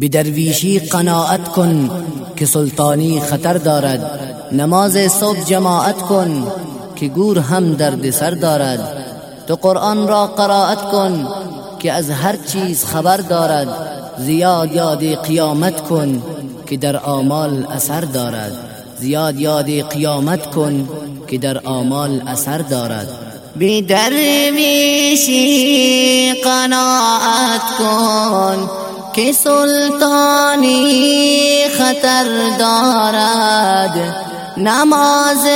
به درویشی قناعت کن که سلطانی خطر دارد. نماز صبح جماعت کن که گور هم درد سر دارد. تو قرآن را قرائت کن که از هر چیز خبر دارد. زیاد یاد قیامت کن که در آمال اثر دارد. زیاد یاد قیامت کن که در آمال اثر دارد. بی درویشی قناعت کن که سلطانی خطر دارد. نماز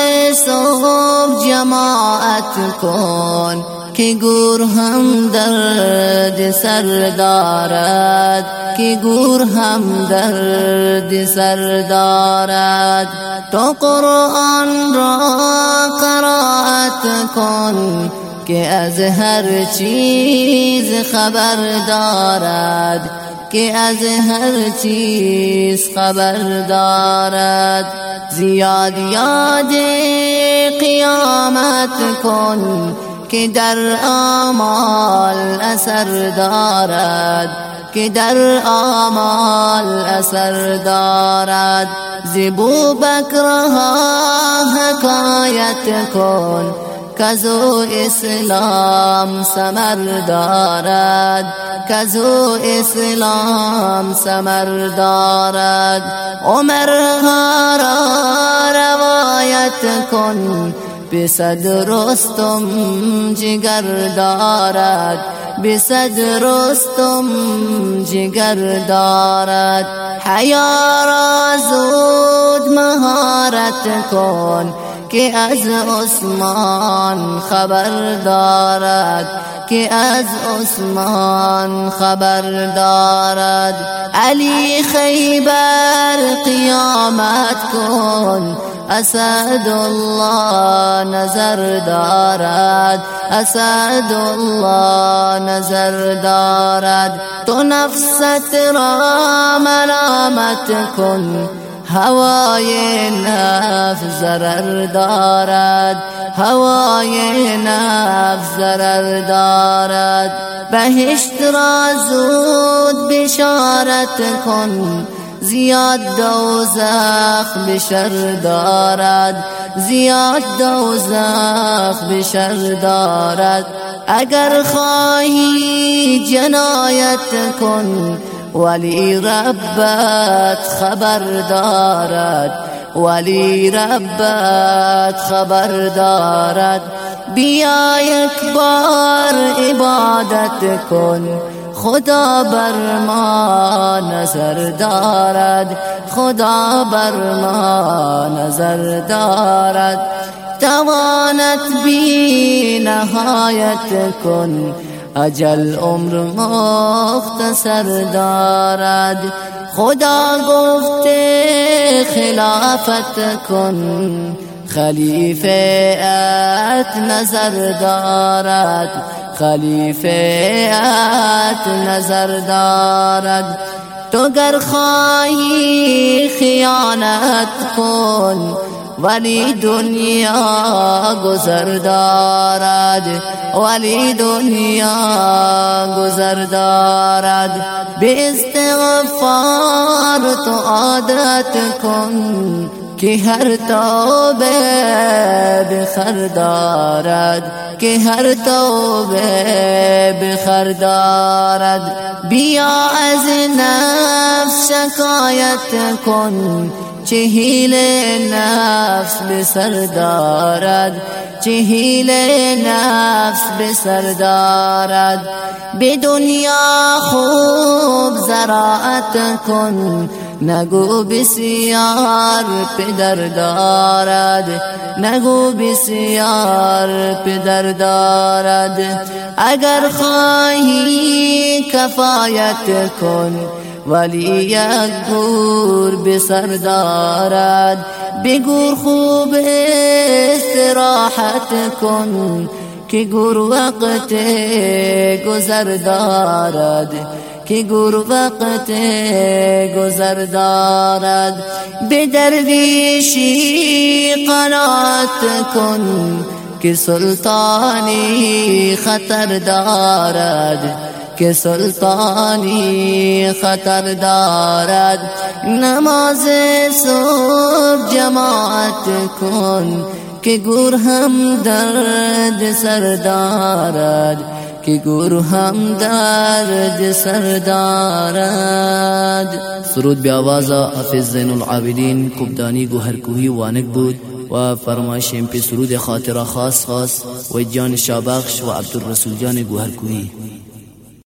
صبح جماعت کن که گور هم درد سر دارد. که گور هم درد سر دارد. تو قرآن را قرائت کن که از هر چیز خبر دارد. که از هر چیز خبر دارد زیاد یاد قیامت کن که در آمال اثر دارد. که در آمال اثر دارد. زبو بکرها حکایت کن کزو اسلام سمر دارد. کزو اسلام سمر دارد. عمر را روایت کن. بصد رستم جگر دارد. بصد رستم جگر دارد. حیا را زود مهارت کن. که از عثمان خبر دارد که از عثمان خبر دارد علی خیبر قیامت کن اسد الله نظر دارد اسد الله نظر دارد. تو نفست را ملامت کن هوای نفس ضرر دارد. هوای نفس ضرر دارد. بهشت را زود بشارت کن. زیاد دوزخ بشر دارد. زیاد دوزخ بشر دارد. اگر خواهی جنایت کن ولی ربت خبر دارد ولی ربت خبر دارد بیا یک بار عبادت کن خدا بر ما نظر دارد. خدا بر ما نظر دارد. توانت بی نهایت کن أجل عمر مختصر دارد خدا گفته خلافت کن خلیفه ات نظر دارد خلیفه ات نظر دارد. تو گر خواهی خیانت کن ولی دنیا گذر دارد ولی دنیا گذر دارد به استغفار تو عادت کن که هر توبه بخر دارد که هر توبه بخر دارد بیا از نفس شکایت کن چهیل نفس به سر چهیل نفس به سر دارد. به دنیا خوب زراعت کن. نگو بسیار پدر دارد. نگو بسیار پدر دارد. اگر خواهی کفایت کن. ولی یک گور به سر دارد بگور خوب استراحت کن که گور وقت گذر دارد که گور وقت گذر دارد به درویشی قنات کن که سلطانی خطر دارد که سلطانی خطر دارد. نماز صبح جماعت کن که گور هم درد سر دارد. که گور هم درد سر دارد. سرود به آواز حافظ زین العابدین کبدانی گوهرکوهی وانک بود و فرمایش پی سرود خاطر خاص خاص و جان شابخش و عبدالرسول جان گوهرکوهی.